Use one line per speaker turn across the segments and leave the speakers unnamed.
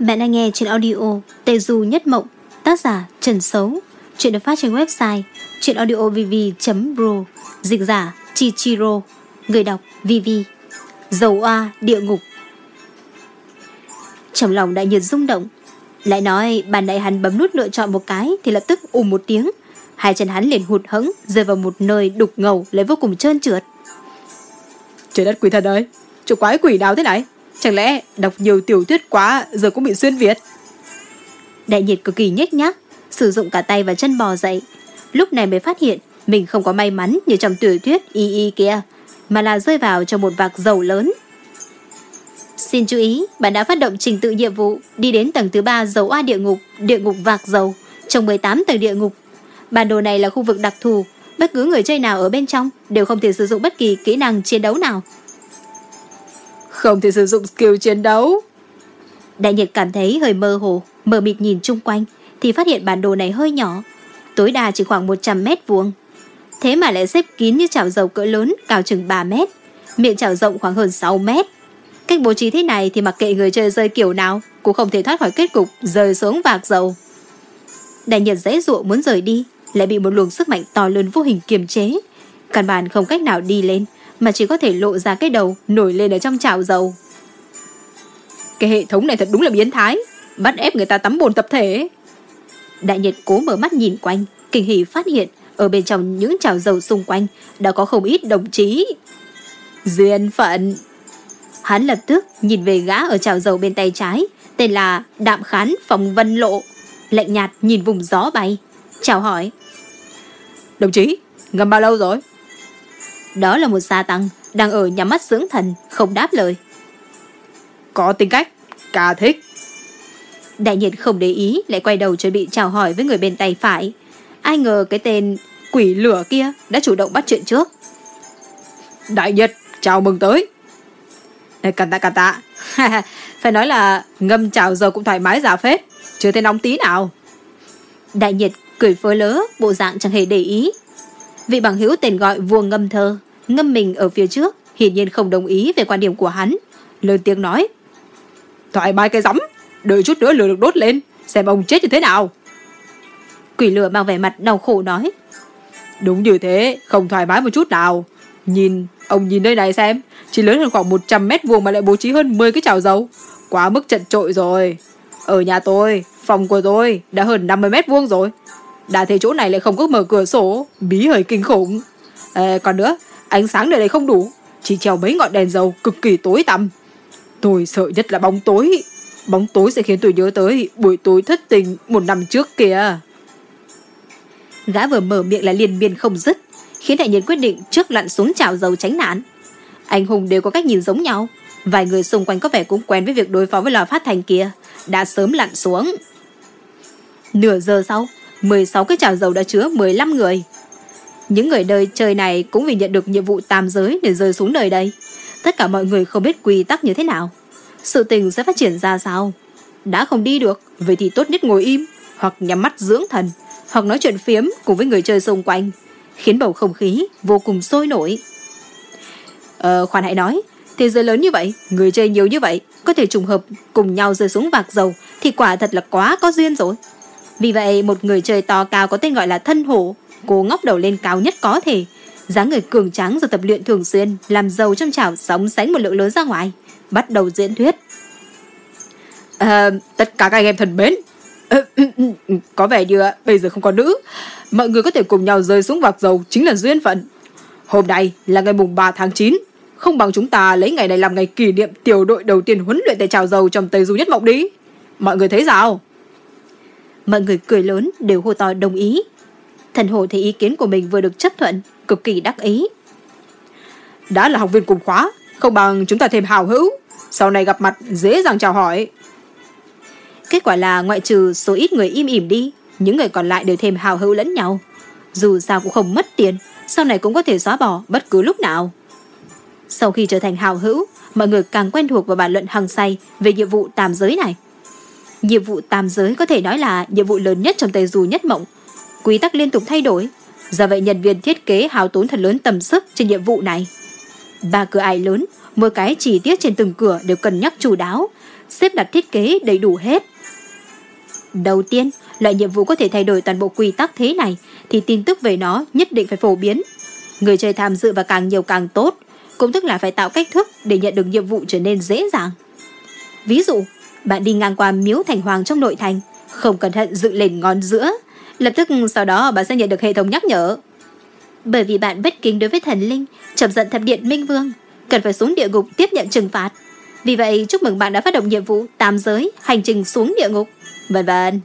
Bạn đang nghe trên audio Tê Du Nhất Mộng, tác giả Trần Sấu, chuyện được phát trên website chuyenaudiovv.pro, dịch giả Chichiro, người đọc VV, dầu oa địa ngục. Trong lòng đại nhiệt rung động, lại nói bàn đại hắn bấm nút lựa chọn một cái thì lập tức ù một tiếng, hai chân hắn liền hụt hẫng rơi vào một nơi đục ngầu lại vô cùng trơn trượt.
Trời đất quỷ thần ơi, chỗ quái quỷ đào thế này? Chẳng lẽ đọc nhiều tiểu thuyết quá giờ cũng bị xuyên Việt?
Đại nhiệt cực kỳ nhếch nhác, sử dụng cả tay và chân bò dậy. Lúc này mới phát hiện mình không có may mắn như trong tiểu thuyết y y kia, mà là rơi vào trong một vạc dầu lớn. Xin chú ý, bạn đã phát động trình tự nhiệm vụ đi đến tầng thứ ba dầu oa địa ngục, địa ngục vạc dầu, trong 18 tầng địa ngục. Bản đồ này là khu vực đặc thù, bất cứ người chơi nào ở bên trong đều không thể sử dụng bất kỳ kỹ năng chiến đấu nào.
Không thể sử dụng skill chiến đấu.
Đại nhật cảm thấy hơi mơ hồ, mờ mịt nhìn chung quanh, thì phát hiện bản đồ này hơi nhỏ, tối đa chỉ khoảng 100 mét vuông. Thế mà lại xếp kín như chảo dầu cỡ lớn, cao chừng 3 mét, miệng chảo rộng khoảng hơn 6 mét. Cách bố trí thế này thì mặc kệ người chơi rơi kiểu nào, cũng không thể thoát khỏi kết cục rơi xuống vạc dầu. Đại nhật dễ dụa muốn rời đi, lại bị một luồng sức mạnh to lớn vô hình kiềm chế. Căn bản không cách nào đi lên, mà chỉ có thể lộ ra cái đầu nổi lên ở trong chảo dầu.
Cái hệ thống này thật đúng là biến thái, bắt ép người ta tắm bồn tập thể.
Đại nhiệt cố mở mắt nhìn quanh, kinh hỉ phát hiện ở bên trong những chảo dầu xung quanh đã có không ít đồng chí. Duyên phận. Hắn lập tức nhìn về gã ở chảo dầu bên tay trái, tên là Đạm Khán Phòng Vân Lộ. Lạnh nhạt nhìn vùng gió bay. Chào hỏi.
Đồng chí, ngâm bao lâu rồi?
Đó là một gia tăng, đang ở nhắm mắt dưỡng thần, không đáp lời.
Có tính cách, ca thích.
Đại nhiệt không để ý, lại quay đầu chuẩn bị chào hỏi với người bên tay phải. Ai ngờ cái tên quỷ lửa kia đã chủ động bắt chuyện trước.
Đại nhiệt, chào mừng tới. Cẩn tạ cẩn tạ. Phải nói là ngâm chào giờ cũng thoải mái giả phết, chưa thấy nóng tí nào.
Đại nhiệt cười phớ lớ, bộ dạng chẳng hề để ý. Vị bằng hữu tên gọi vua ngâm thơ, ngâm mình ở phía trước, hiển nhiên không đồng ý về quan điểm của hắn. Lớn tiếng nói.
Thoải mái cái giấm, đợi chút nữa lửa được đốt lên, xem ông chết như thế nào.
Quỷ lửa mang vẻ mặt đau khổ nói.
Đúng như thế, không thoải mái một chút nào. Nhìn, ông nhìn nơi này xem, chỉ lớn hơn khoảng 100 mét vuông mà lại bố trí hơn 10 cái chảo dầu. Quá mức trận trội rồi. Ở nhà tôi, phòng của tôi đã hơn 50 mét vuông rồi. Đã thấy chỗ này lại không có mở cửa sổ, bí hơi kinh khủng. À, còn nữa, ánh sáng nơi đây không đủ, chỉ treo mấy ngọn đèn dầu cực kỳ tối tăm. Tôi sợ nhất là bóng tối. Bóng tối sẽ khiến tôi nhớ tới buổi tối thất tình một năm trước kìa.
Gã vừa mở miệng là liền miên không dứt, khiến đại nhân quyết định trước lặn xuống chảo dầu tránh nạn. Anh hùng đều có cách nhìn giống nhau. Vài người xung quanh có vẻ cũng quen với việc đối phó với lò phát thành kia, đã sớm lặn xuống. Nửa giờ sau, 16 cái chảo dầu đã chứa 15 người. Những người đời chơi này cũng vì nhận được nhiệm vụ tam giới để rơi xuống nơi đây. Tất cả mọi người không biết quy tắc như thế nào. Sự tình sẽ phát triển ra sao? Đã không đi được, vậy thì tốt nhất ngồi im, hoặc nhắm mắt dưỡng thần, hoặc nói chuyện phiếm cùng với người chơi xung quanh, khiến bầu không khí vô cùng sôi nổi. Ờ, khoan hãy nói, thế giới lớn như vậy, người chơi nhiều như vậy, có thể trùng hợp cùng nhau rơi xuống vạc dầu thì quả thật là quá có duyên rồi. Vì vậy, một người chơi to cao có tên gọi là thân hổ, cố ngóc đầu lên cao nhất có thể, dáng người cường tráng do tập luyện thường xuyên, làm giàu trong chảo sóng sánh một lượng lớn ra ngoài, bắt đầu diễn thuyết.
À, tất cả các anh em thân mến, ờ, ừ, ừ, ừ, có vẻ như ờ, bây giờ không có nữ, mọi người có thể cùng nhau rơi xuống vạc dầu chính là duyên phận. Hôm nay là ngày mùng 3 tháng 9, không bằng chúng ta lấy ngày này làm ngày kỷ niệm tiểu đội đầu tiên huấn luyện tại trào dầu trong Tây Du Nhất Mộng đi. Mọi người thấy sao?
Mọi người cười lớn đều hô to đồng ý. Thần hồ thấy ý kiến của mình vừa được chấp thuận, cực kỳ đắc ý.
Đã là học viên cùng khóa, không bằng chúng ta thêm hào hữu. Sau này gặp mặt dễ dàng chào hỏi.
Kết quả là ngoại trừ số ít người im ỉm đi, những người còn lại đều thêm hào hữu lẫn nhau. Dù sao cũng không mất tiền, sau này cũng có thể xóa bỏ bất cứ lúc nào. Sau khi trở thành hào hữu, mọi người càng quen thuộc và bàn luận hăng say về nhiệm vụ tam giới này. Nhiệm vụ tam giới có thể nói là nhiệm vụ lớn nhất trong Tây Du Nhất Mộng. Quy tắc liên tục thay đổi, do vậy nhân viên thiết kế hào tốn thật lớn tầm sức trên nhiệm vụ này. Ba cửa ải lớn, mỗi cái chi tiết trên từng cửa đều cân nhắc chủ đáo, xếp đặt thiết kế đầy đủ hết. Đầu tiên, loại nhiệm vụ có thể thay đổi toàn bộ quy tắc thế này thì tin tức về nó nhất định phải phổ biến. Người chơi tham dự và càng nhiều càng tốt, cũng tức là phải tạo cách thức để nhận được nhiệm vụ trở nên dễ dàng. Ví dụ, bạn đi ngang qua miếu thành hoàng trong nội thành, không cẩn thận dựng lên ngón giữa, lập tức sau đó bạn sẽ nhận được hệ thống nhắc nhở. Bởi vì bạn bất kính đối với thần linh, chậm giận thập điện minh vương, cần phải xuống địa ngục tiếp nhận trừng phạt. Vì vậy, chúc mừng bạn đã phát động nhiệm vụ tam giới, hành trình xuống địa ngục, vân vân.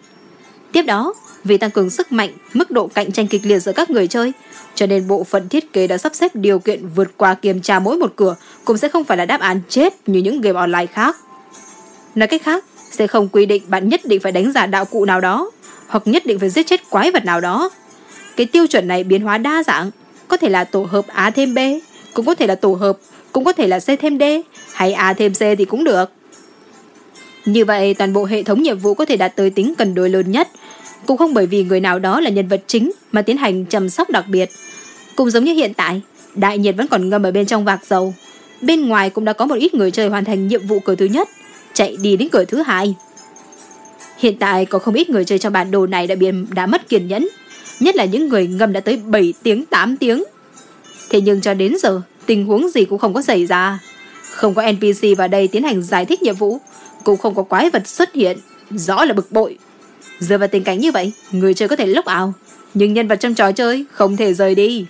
Tiếp đó, vì tăng cường sức mạnh, mức độ cạnh tranh kịch liệt giữa các người chơi, cho nên bộ phận thiết kế đã sắp xếp điều kiện vượt qua kiểm tra mỗi một cửa cũng sẽ không phải là đáp án chết như những game online khác. Nói cách khác, sẽ không quy định bạn nhất định phải đánh giả đạo cụ nào đó, hoặc nhất định phải giết chết quái vật nào đó. Cái tiêu chuẩn này biến hóa đa dạng, có thể là tổ hợp A thêm B, cũng có thể là tổ hợp, cũng có thể là C thêm D, hay A thêm C thì cũng được. Như vậy, toàn bộ hệ thống nhiệm vụ có thể đạt tới tính cân đối lớn nhất, cũng không bởi vì người nào đó là nhân vật chính mà tiến hành chăm sóc đặc biệt. Cũng giống như hiện tại, đại nhiệt vẫn còn ngâm ở bên trong vạc dầu. Bên ngoài cũng đã có một ít người chơi hoàn thành nhiệm vụ cửa thứ nhất, chạy đi đến cửa thứ hai. Hiện tại có không ít người chơi trong bản đồ này đã bị đã mất kiên nhẫn, nhất là những người ngâm đã tới 7 tiếng 8 tiếng. Thế nhưng cho đến giờ, tình huống gì cũng không có xảy ra. Không có NPC vào đây tiến hành giải thích nhiệm vụ, cũng không có quái vật xuất hiện, rõ là bực bội. Giờ vào tình cảnh như vậy, người chơi có thể lốc ảo, nhưng nhân vật trong trò chơi không thể rời đi.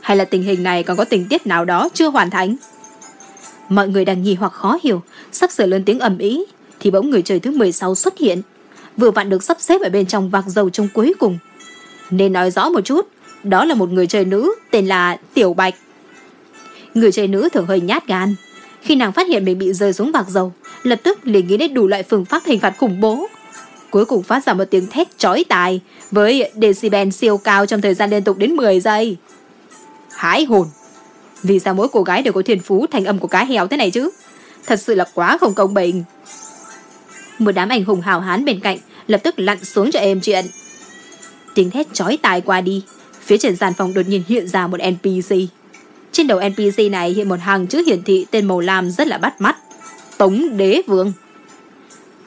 Hay là tình hình này còn có tình tiết nào đó chưa hoàn thành? Mọi người đang nghi hoặc khó hiểu, sắp sửa lên tiếng ầm ĩ thì bỗng người chơi thứ 16 xuất hiện. Vừa vặn được sắp xếp ở bên trong vạc dầu trong cuối cùng. Nên nói rõ một chút, đó là một người chơi nữ tên là Tiểu Bạch. Người chơi nữ thường hơi nhát gan. Khi nàng phát hiện mình bị rơi xuống vạc dầu, lập tức liền nghĩ đến đủ loại phương pháp hình phạt khủng bố. Cuối cùng phát ra một tiếng thét chói tai với decibel siêu cao trong thời gian liên tục đến 10 giây. Hái hồn! Vì sao mỗi cô gái đều có thiên phú thành âm của cá heo thế này chứ? Thật sự là quá không công bình. Một đám anh hùng hào hán bên cạnh lập tức lặn xuống cho êm chuyện. Tiếng thét chói tai qua đi, phía trên sàn phòng đột nhiên hiện ra một NPC. Trên đầu NPC này hiện một hàng chữ hiển thị tên màu lam rất là bắt mắt. Tống Đế Vương.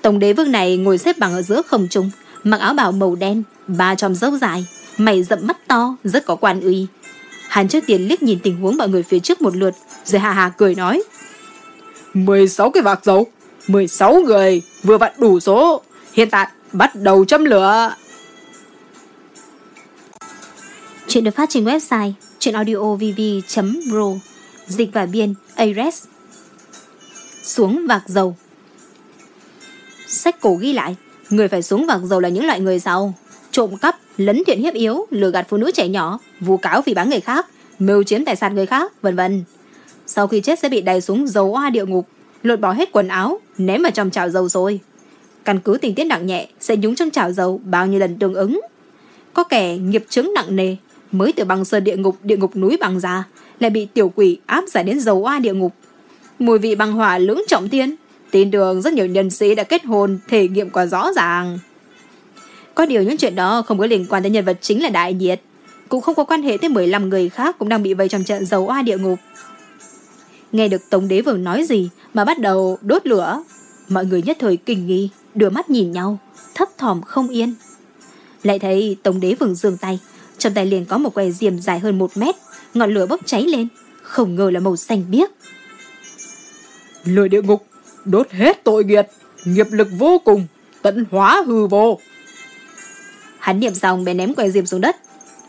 Tống Đế Vương này ngồi xếp bằng ở giữa không trung, mặc áo bào màu đen, ba tròm râu dài, mày rậm mắt to, rất có quan uy. Hắn trước tiên liếc nhìn tình huống mọi người phía trước một lượt, rồi hà hà cười nói.
16 cái vạc dầu, 16 người, vừa vặn đủ số. Hiện tại, bắt đầu châm lửa.
Chuyện được phát trên website chuyenaudiovv.ro Dịch và biên ARES Xuống vạc dầu Sách cổ ghi lại Người phải xuống vạc dầu là những loại người sau Trộm cắp, lấn thiện hiếp yếu Lừa gạt phụ nữ trẻ nhỏ Vu cáo vì bán người khác Mưu chiếm tài sản người khác, vân vân sau khi chết sẽ bị đày xuống dầu oa địa ngục, Lột bỏ hết quần áo, Ném vào trong chảo dầu rồi. Căn cứ tình tiết nặng nhẹ, Sẽ nhúng trong chảo dầu bao nhiêu lần tương ứng. Có kẻ nghiệp chứng nặng nề, mới từ băng sơn địa ngục địa ngục núi bằng ra, lại bị tiểu quỷ áp giải đến dầu oa địa ngục. Mùi vị băng hỏa lưỡng trọng thiên tin đường rất nhiều nhân sĩ đã kết hôn, thể nghiệm quá rõ ràng. Có điều những chuyện đó không có liên quan tới nhân vật chính là đại nhiệt. Cũng không có quan hệ tới 15 người khác cũng đang bị vây trong trận dầu oa địa ngục nghe được tống đế vương nói gì mà bắt đầu đốt lửa mọi người nhất thời kinh nghi đưa mắt nhìn nhau thấp thỏm không yên lại thấy tống đế vương giương tay trong tay liền có một que diềm dài hơn một mét, ngọn lửa bốc cháy lên, không ngờ là màu xanh biếc.
Lửa địa ngục, đốt hết tội nghiệt, nghiệp lực vô cùng, tận hóa hư vô.
Hắn niệm xong bèn ném que diềm xuống đất.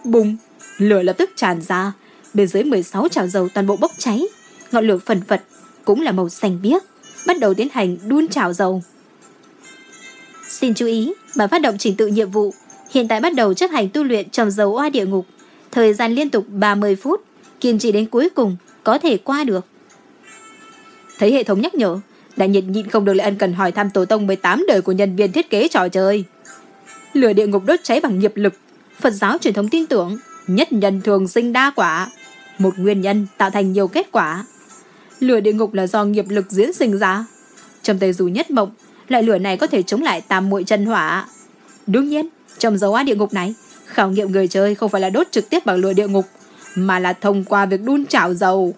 Bùng, lửa lập tức tràn ra, bên dưới 16 chảo dầu toàn bộ bốc cháy, ngọn lửa phần phật cũng là màu xanh biếc, bắt đầu tiến hành đun chảo dầu. Xin chú ý, bản phát động trình tự nhiệm vụ hiện tại bắt đầu chấp hành tu luyện trong dấu oa địa ngục, thời gian liên tục 30 phút, kiên trì đến cuối cùng có thể qua được. Thấy hệ thống nhắc nhở, đại nhiệt nhịn không được lại ân cần hỏi thăm tổ tông 18 đời của nhân viên thiết kế trò chơi. Lửa địa ngục đốt cháy bằng nghiệp lực, Phật giáo truyền thống tin tưởng, nhất nhân thường sinh đa quả, một nguyên nhân tạo thành nhiều kết quả. Lửa địa ngục là do nghiệp lực diễn sinh ra. Trong tây dù nhất mộng, loại lửa này có thể chống lại tam muội chân hỏa. Đương nhiên, trong dấu á địa ngục này, khảo nghiệm người chơi không phải là đốt trực tiếp bằng lửa địa ngục, mà là thông qua việc đun chảo dầu.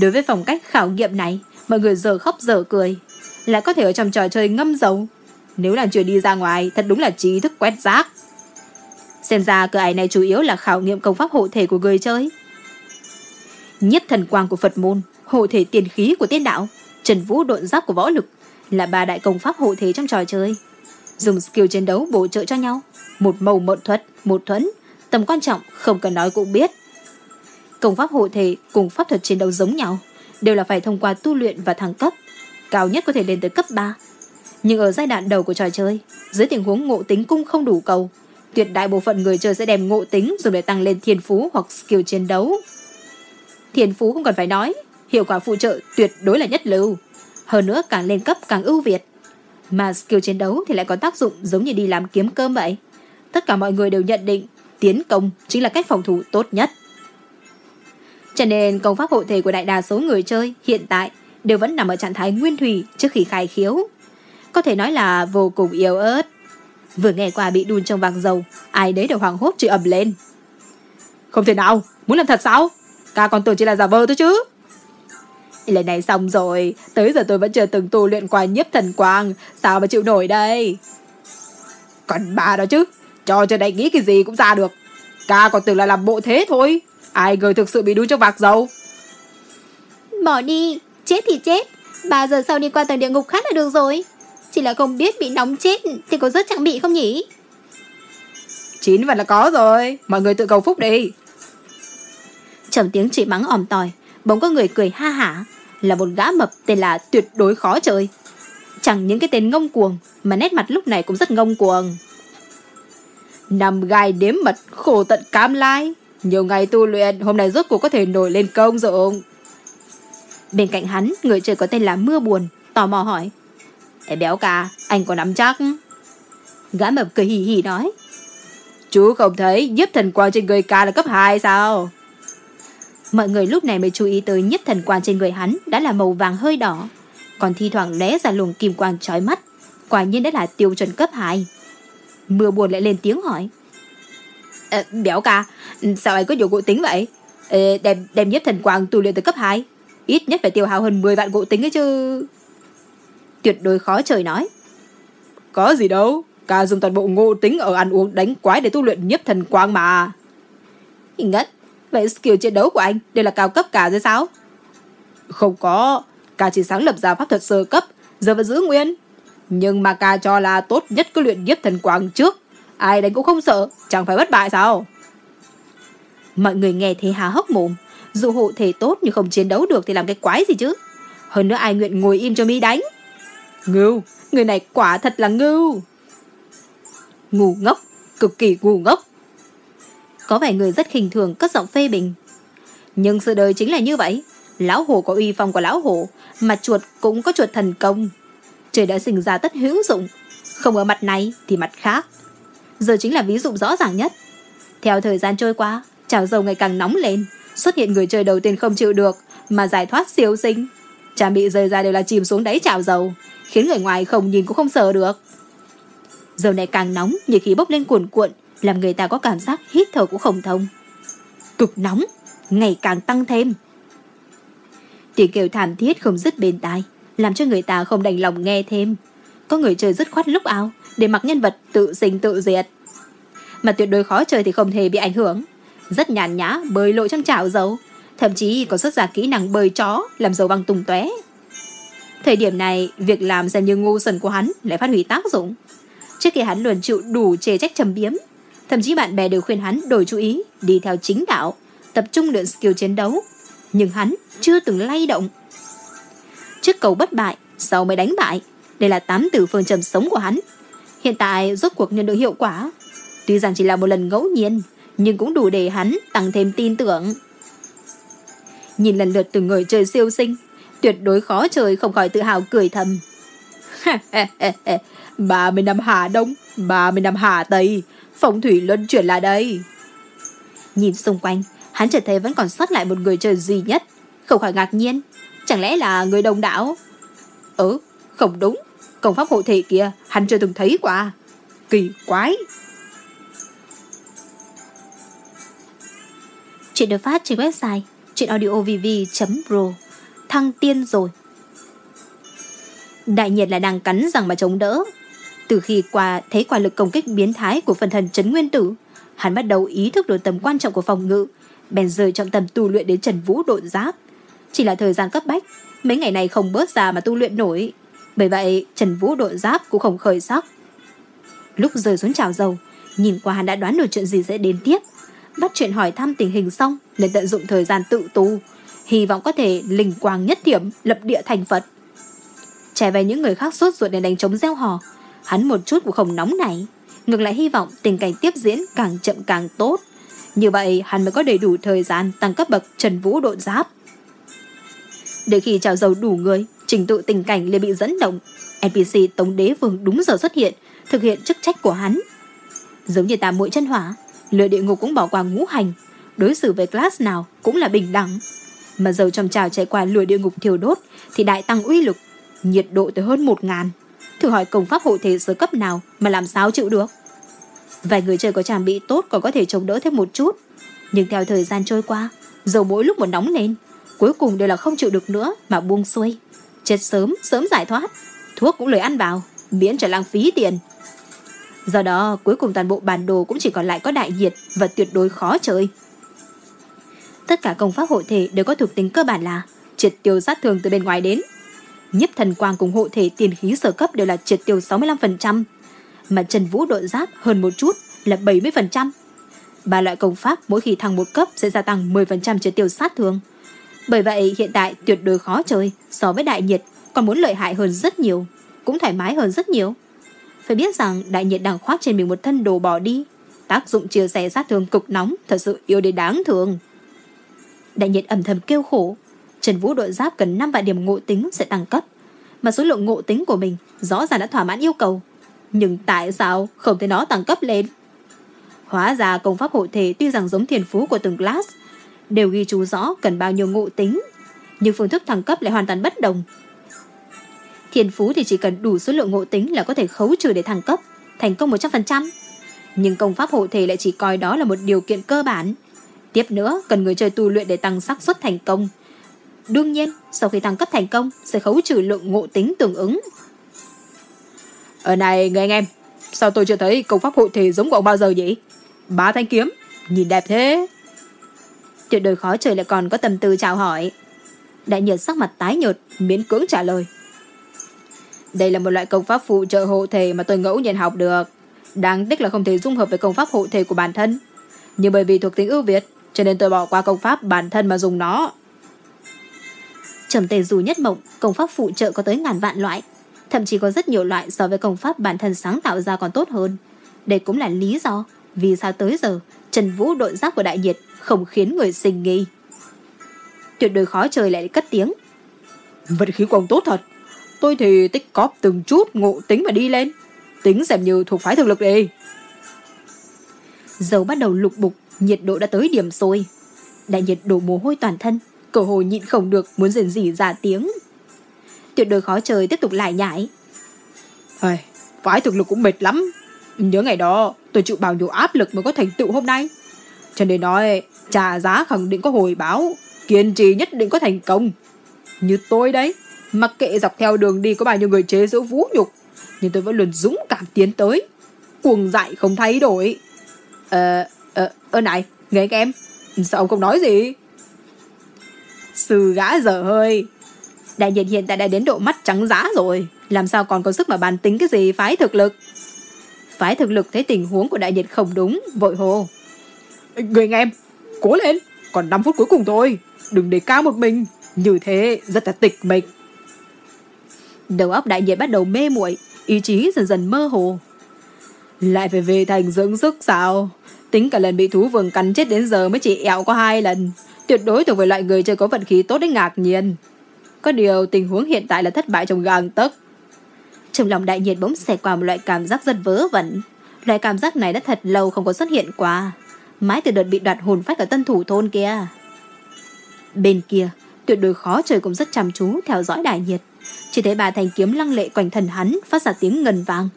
Đối với phong cách khảo nghiệm này, Mọi người giờ khóc giờ cười. Lại có thể ở trong trò chơi ngâm dầu. Nếu là chuyện đi ra ngoài, thật đúng là trí thức quét rác. Xem ra cửa ải này chủ yếu là khảo nghiệm công pháp hộ thể của người chơi. Nhất thần quang của Phật môn, hộ thể tiền khí của tiên đạo, trần vũ độn giáp của võ lực là ba đại công pháp hộ thể trong trò chơi. Dùng skill chiến đấu bổ trợ cho nhau, một màu một thuật, một thuẫn, tầm quan trọng không cần nói cũng biết. Công pháp hộ thể cùng pháp thuật chiến đấu giống nhau, đều là phải thông qua tu luyện và thăng cấp, cao nhất có thể lên tới cấp 3. Nhưng ở giai đoạn đầu của trò chơi, dưới tình huống ngộ tính cung không đủ cầu, tuyệt đại bộ phận người chơi sẽ đem ngộ tính dùng để tăng lên thiên phú hoặc skill chiến đấu. Thiên phú không cần phải nói, hiệu quả phụ trợ tuyệt đối là nhất lưu. Hơn nữa càng lên cấp càng ưu việt. Mà skill chiến đấu thì lại có tác dụng giống như đi làm kiếm cơm vậy. Tất cả mọi người đều nhận định tiến công chính là cách phòng thủ tốt nhất. Cho nên công pháp hộ thể của đại đa số người chơi hiện tại đều vẫn nằm ở trạng thái nguyên thủy trước khi khai khiếu. Có thể nói là vô cùng yếu ớt. Vừa nghe qua bị đun trong vàng dầu, ai đấy đều hoảng hốt chửi ầm lên.
Không thể nào, muốn làm thật sao? Ca còn tưởng chỉ là giả vờ thôi chứ.
Lần này xong rồi, tới giờ tôi vẫn chưa từng tu luyện qua nhiếp thần quang, sao mà chịu nổi đây?
Còn bà đó chứ, cho cho đây nghĩ cái gì cũng ra được. Ca còn tưởng là làm bộ thế thôi, ai ngờ thực sự bị đun trong vạc dầu.
Bỏ đi, chết thì chết, 3 giờ sau đi qua tầng địa ngục khác là được rồi. Chỉ là không biết bị nóng chết thì có rất trang bị không nhỉ?
Chín phần là có rồi, mọi người tự cầu phúc đi.
Trầm tiếng chỉ mắng ỏm tòi bỗng có người cười ha hả, là một gã mập tên là tuyệt đối khó chơi. Chẳng những cái tên ngông cuồng, mà nét mặt lúc này cũng rất ngông cuồng.
Nằm gai đếm mật khổ tận cam lai, nhiều ngày tu luyện hôm nay rốt cuộc có thể nổi lên công dụng.
Bên cạnh hắn, người chơi có tên là Mưa Buồn, tò mò hỏi. Ê béo ca, anh có nắm chắc? Gã mập cười hì hì nói.
Chú không thấy nhiếp thần quang trên người ca là cấp 2 sao?
Mọi người lúc này mới chú ý tới nhiếp thần quang trên người hắn đã là màu vàng hơi đỏ. Còn thi thoảng lóe ra luồng kim quang chói mắt. Quả nhiên đã là tiêu chuẩn cấp 2. Mưa buồn lại lên tiếng hỏi.
À, béo ca, sao anh có nhiều gỗ tính vậy? Ê, đem, đem nhiếp thần quang tu luyện tới cấp 2. Ít nhất phải tiêu hao hơn 10 vạn gỗ tính ấy chứ.
Tuyệt đối khó trời nói.
Có gì đâu, ca dùng toàn bộ ngộ tính ở ăn uống đánh quái để tu luyện nhiếp thần quang mà.
Ngất, vậy skill chiến đấu của anh đều là cao cấp cả rồi sao?
Không có, ca chỉ sáng lập ra pháp thuật sơ cấp, giờ vẫn giữ nguyên. Nhưng mà ca cho là tốt nhất cứ luyện nhiếp thần quang trước. Ai đánh cũng không sợ, chẳng phải bất bại sao?
Mọi người nghe thế há hốc mồm. Dù hộ thể tốt nhưng không chiến đấu được thì làm cái quái gì chứ? Hơn nữa ai nguyện ngồi im cho mi đánh?
Ngưu, người này quả thật là ngưu.
Ngu ngốc, cực kỳ ngu ngốc. Có vài người rất khinh thường cất giọng phê bình. Nhưng sự đời chính là như vậy. Lão hổ có uy phong của lão hổ, mà chuột cũng có chuột thần công. Trời đã sinh ra tất hữu dụng, không ở mặt này thì mặt khác. Giờ chính là ví dụ rõ ràng nhất. Theo thời gian trôi qua, chảo dầu ngày càng nóng lên, xuất hiện người chơi đầu tiên không chịu được mà giải thoát siêu sinh. Trang bị rơi ra đều là chìm xuống đáy chảo dầu, khiến người ngoài không nhìn cũng không sợ được. Dầu này càng nóng, như khí bốc lên cuồn cuộn, làm người ta có cảm giác hít thở cũng không thông. Cực nóng, ngày càng tăng thêm. Tiếng kêu thảm thiết không dứt bên tai, làm cho người ta không đành lòng nghe thêm. Có người chơi dứt khoát lúc ao, để mặc nhân vật tự sinh tự diệt. Mà tuyệt đối khó chơi thì không hề bị ảnh hưởng. Rất nhàn nhã, bơi lội trong chảo dầu, thậm chí còn xuất ra kỹ năng bơi chó, làm dầu băng tung tóe. Thời điểm này, việc làm xem như ngu xuẩn của hắn lại phát huy tác dụng. Trước khi hắn luôn chịu đủ chê trách trầm biếm, thậm chí bạn bè đều khuyên hắn đổi chú ý, đi theo chính đạo, tập trung luyện skill chiến đấu. Nhưng hắn chưa từng lay động. Trước cầu bất bại, sau mới đánh bại. Đây là tám từ phương trầm sống của hắn. Hiện tại rốt cuộc nhận được hiệu quả. Tuy rằng chỉ là một lần ngẫu nhiên, nhưng cũng đủ để hắn tăng thêm tin tưởng. Nhìn lần lượt từng người chơi siêu sinh, tuyệt đối khó chơi không khỏi tự hào cười thầm.
30 năm Hà Đông, 30 năm Hà Tây, phong thủy luân chuyển lại đây.
Nhìn xung quanh, hắn chợt thấy vẫn còn sót lại một người chơi duy nhất. Không khỏi ngạc nhiên, chẳng lẽ là người đông đảo?
Ừ, không đúng, công pháp hộ thể kia hắn chưa từng thấy qua. Kỳ quái.
Chuyện được phát trên website chuyệnaudiovv.pro Thăng tiên rồi Đại nhiệt là đang cắn răng mà chống đỡ. Từ khi qua thấy quả lực công kích biến thái của phần thần chấn nguyên tử, hắn bắt đầu ý thức được tầm quan trọng của phòng ngự, bèn rời trọng tâm tu luyện đến Trần Vũ độn giáp. Chỉ là thời gian cấp bách, mấy ngày này không bớt ra mà tu luyện nổi. Bởi vậy, Trần Vũ độn giáp cũng không khởi sắc. Lúc rơi xuống trào dầu, nhìn qua hắn đã đoán được chuyện gì sẽ đến tiếp. Bắt chuyện hỏi thăm tình hình xong, nên tận dụng thời gian tự tu, hy vọng có thể linh quang nhất điểm lập địa thành Phật. Trẻ về những người khác sốt ruột để đánh chống gieo hò, hắn một chút cũng không nóng nảy, ngược lại hy vọng tình cảnh tiếp diễn càng chậm càng tốt. Như vậy hắn mới có đầy đủ thời gian tăng cấp bậc Trần Vũ độn giáp. Để khi trào dầu đủ người, trình tự tình cảnh liền bị dẫn động. NPC Tống Đế Vương đúng giờ xuất hiện, thực hiện chức trách của hắn. Giống như tà mũi chân hỏa, lửa địa ngục cũng bỏ qua ngũ hành, đối xử với class nào cũng là bình đẳng. Mà dầu trong trào chạy qua lửa địa ngục thiêu đốt thì đại tăng uy lực, nhiệt độ tới hơn một ngàn. Thử hỏi công pháp hộ thể sơ cấp nào mà làm sao chịu được. Vài người chơi có trang bị tốt còn có thể chống đỡ thêm một chút. Nhưng theo thời gian trôi qua, dầu mỗi lúc một nóng lên, cuối cùng đều là không chịu được nữa mà buông xuôi. Chết sớm, sớm giải thoát. Thuốc cũng lời ăn vào, miễn trở lãng phí tiền. Do đó, cuối cùng toàn bộ bản đồ cũng chỉ còn lại có đại nhiệt và tuyệt đối khó chơi. Tất cả công pháp hộ thể đều có thuộc tính cơ bản là triệt tiêu sát thương từ bên ngoài đến. Nhiếp thần quang cùng hộ thể tiền khí sở cấp đều là triệt tiêu 65%, mà Trần Vũ đội giáp hơn một chút là 70%. Ba loại công pháp mỗi khi thăng một cấp sẽ gia tăng 10% triệt tiêu sát thương. Bởi vậy hiện tại tuyệt đối khó chơi so với đại nhiệt còn muốn lợi hại hơn rất nhiều, cũng thoải mái hơn rất nhiều. Phải biết rằng đại nhiệt đang khoác trên mình một thân đồ bỏ đi, tác dụng chia sẻ sát thương cực nóng thật sự yêu đến đáng thương. Đại nhiệt ẩm thầm kêu khổ, Trần Vũ đội giáp cần 5 vạn điểm ngộ tính sẽ tăng cấp, mà số lượng ngộ tính của mình rõ ràng đã thỏa mãn yêu cầu. Nhưng tại sao không thấy nó tăng cấp lên? Hóa ra công pháp hộ thể tuy rằng giống thiền phú của từng class, đều ghi chú rõ cần bao nhiêu ngộ tính, nhưng phương thức thăng cấp lại hoàn toàn bất đồng. Thiền phú thì chỉ cần đủ số lượng ngộ tính là có thể khấu trừ để thăng cấp, thành công 100%. Nhưng công pháp hộ thể lại chỉ coi đó là một điều kiện cơ bản. Tiếp nữa, cần người chơi tu luyện để tăng xác suất thành công. Đương nhiên, sau khi thăng cấp thành công, sẽ khấu trừ lượng ngộ tính tương ứng.
Ở này, người anh em, sao tôi chưa thấy công pháp hội thể giống của ông bao giờ vậy? bá thanh kiếm, nhìn đẹp thế.
Tuyệt đối khó trời lại còn có tâm tư chào hỏi. Đại nhiệt sắc mặt tái nhợt, miễn cưỡng trả lời.
Đây là một loại công pháp phụ trợ hộ thể mà tôi ngẫu nhiên học được. Đáng tiếc là không thể dung hợp với công pháp hộ thể của bản thân. Nhưng bởi vì thuộc tính ưu việt, cho nên tôi bỏ qua công pháp bản thân mà dùng nó.
Trầm tề dù nhất mộng, công pháp phụ trợ có tới ngàn vạn loại. Thậm chí có rất nhiều loại so với công pháp bản thân sáng tạo ra còn tốt hơn. Đây cũng là lý do vì sao tới giờ Trần Vũ đội giáp của đại nhiệt không khiến người sinh nghi. Tuyệt đối khó trời lại cất tiếng.
Vận khí của tốt thật. Tôi thì tích cóp từng chút ngộ tính mà đi lên. Tính xem như thuộc phái thực lực đi.
Dầu bắt đầu lục bục, nhiệt độ đã tới điểm sôi. Đại nhiệt đổ mồ hôi toàn thân, Cậu hồ nhịn không được muốn rền rỉ ra tiếng. Tuyệt đối khó trời tiếp tục lại nhảy.
Ây, phái thực lực cũng mệt lắm. Nhớ ngày đó, tôi chịu bao nhiêu áp lực mới có thành tựu hôm nay. Cho nên nói, trả giá khẳng định có hồi báo, kiên trì nhất định có thành công. Như tôi đấy, mặc kệ dọc theo đường đi có bao nhiêu người chế giễu vũ nhục, nhưng tôi vẫn luôn dũng cảm tiến tới. Cuồng dại không thay đổi. Ờ, ờ, ơ này, nghe anh em, sao ông không nói gì? Sư gã dở hơi.
Đại nhiệt hiện tại đã đến độ mắt trắng giá rồi, làm sao còn có sức mà bàn tính cái gì phái thực lực. Phái thực lực thấy tình huống của đại nhiệt không đúng, vội hồ.
Người anh em, cố lên, còn 5 phút cuối cùng thôi, đừng để cao một mình, như thế rất là tịch mịch.
Đầu óc đại nhiệt bắt đầu mê muội, ý chí dần dần mơ hồ.
Lại phải về thành dưỡng sức sao? Tính cả lần bị thú vườn cắn chết đến giờ mới chỉ ẹo có hai lần. Tuyệt đối thuộc về loại người chơi có vận khí tốt đến ngạc nhiên. Có điều tình huống hiện tại là thất bại trong gang tấc.
Trong lòng đại nhiệt bỗng xẹt qua một loại cảm giác rất vớ vẩn. Loại cảm giác này đã thật lâu không có xuất hiện qua. Mãi từ đợt bị đoạt hồn phách ở tân thủ thôn kia. Bên kia, tuyệt đối khó trời cũng rất chăm chú theo dõi đại nhiệt. Chỉ thấy bà thành kiếm lăng lệ quanh thân hắn phát ra tiếng ngân vang.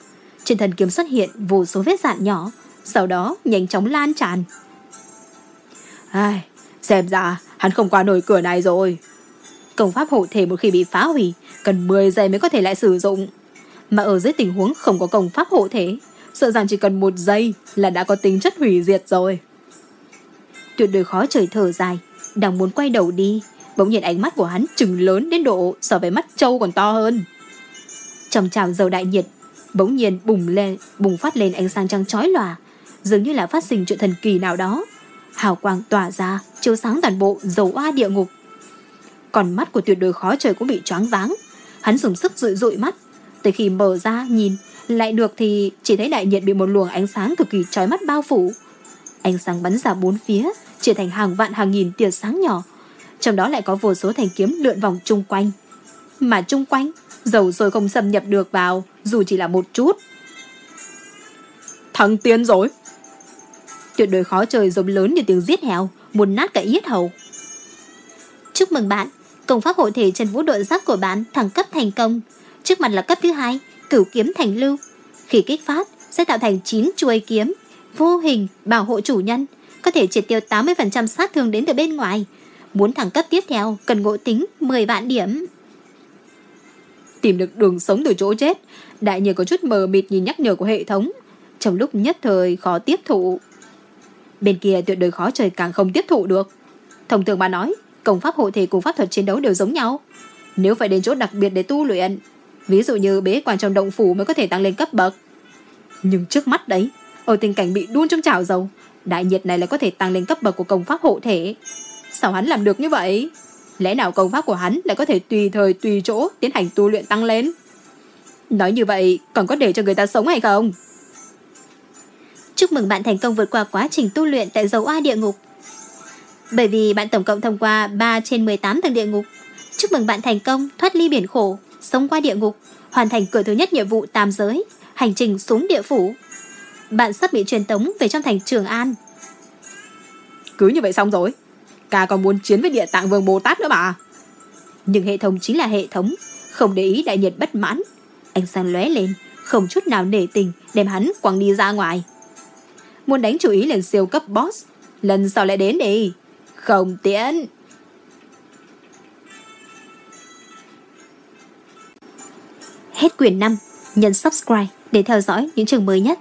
Trên thân kiếm xuất hiện vô số vết dạn nhỏ, sau đó nhanh chóng lan tràn.
Ai, xem ra hắn không qua nổi cửa này rồi.
Công pháp hộ thể một khi bị phá hủy, cần 10 giây mới có thể lại sử dụng. Mà ở dưới tình huống không có công pháp hộ thể, sợ rằng chỉ cần một giây là đã có tính chất hủy diệt rồi. Tuyệt đối khó trời thở dài, đang muốn quay đầu đi, bỗng nhiên ánh mắt của hắn trừng lớn đến độ so với mắt trâu còn to hơn. Trong trào dầu đại nhiệt, bỗng nhiên bùng lên, bùng phát lên ánh sáng trăng chói lòa, dường như là phát sinh chuyện thần kỳ nào đó. Hào quang tỏa ra, chiếu sáng toàn bộ dầu oa địa ngục. Còn mắt của tuyệt đối khó trời cũng bị choáng váng. Hắn dùng sức dụi dụi mắt, tới khi mở ra nhìn, lại được thì chỉ thấy đại nhiệt bị một luồng ánh sáng cực kỳ chói mắt bao phủ. Ánh sáng bắn ra bốn phía, trở thành hàng vạn hàng nghìn tia sáng nhỏ. Trong đó lại có vô số thanh kiếm lượn vòng chung quanh. Mà chung quanh, dầu rồi không xâm nhập được vào, dù chỉ là một chút.
Thằng tiến rồi.
Tuyệt đối khó trời giống lớn như tiếng giết heo, muốn nát cả yết hầu. Chúc mừng bạn, công pháp hộ thể chân vũ đội giáp của bạn thăng cấp thành công. Trước mặt là cấp thứ hai, cửu kiếm thành lưu. Khi kích phát, sẽ tạo thành 9 chuôi kiếm, vô hình bảo hộ chủ nhân, có thể triệt tiêu 80% sát thương đến từ bên ngoài. Muốn thăng cấp tiếp theo, cần ngộ tính 10 vạn điểm.
Tìm được đường sống từ chỗ chết, đại nhiên có chút mờ mịt nhìn nhắc nhở của hệ thống. Trong lúc nhất thời khó tiếp thụ. Bên kia tuyệt đối khó trời càng không tiếp thụ được. Thông thường mà nói, công pháp hộ thể cùng pháp thuật chiến đấu đều giống nhau. Nếu phải đến chỗ đặc biệt để tu luyện, ví dụ như bế quan trong động phủ mới có thể tăng lên cấp bậc. Nhưng trước mắt đấy, ở tình cảnh bị đun trong chảo dầu, đại nhiệt này lại có thể tăng lên cấp bậc của công pháp hộ thể. Sao hắn làm được như vậy? Lẽ nào công pháp của hắn lại có thể tùy thời tùy chỗ tiến hành tu luyện tăng lên? Nói như vậy còn có để cho người ta sống hay không?
Chúc mừng bạn thành công vượt qua quá trình tu luyện tại dầu A địa ngục. Bởi vì bạn tổng cộng thông qua 3 trên 18 tầng địa ngục. Chúc mừng bạn thành công thoát ly biển khổ, sống qua địa ngục, hoàn thành cửa thứ nhất nhiệm vụ tam giới, hành trình xuống địa phủ. Bạn sắp bị truyền tống về trong thành Trường An.
Cứ như vậy xong rồi. Ca còn muốn chiến với địa tạng vương Bồ Tát nữa mà.
Nhưng hệ thống chính là hệ thống, không để ý đại nhiệt bất mãn. Anh sang lóe lên, không chút nào nể tình, đem hắn quăng đi ra ngoài. Muốn đánh chú ý lên siêu cấp boss, lần sau lại đến đi. Không tiễn Hết quyển 5, nhấn subscribe để theo dõi những trường mới nhất.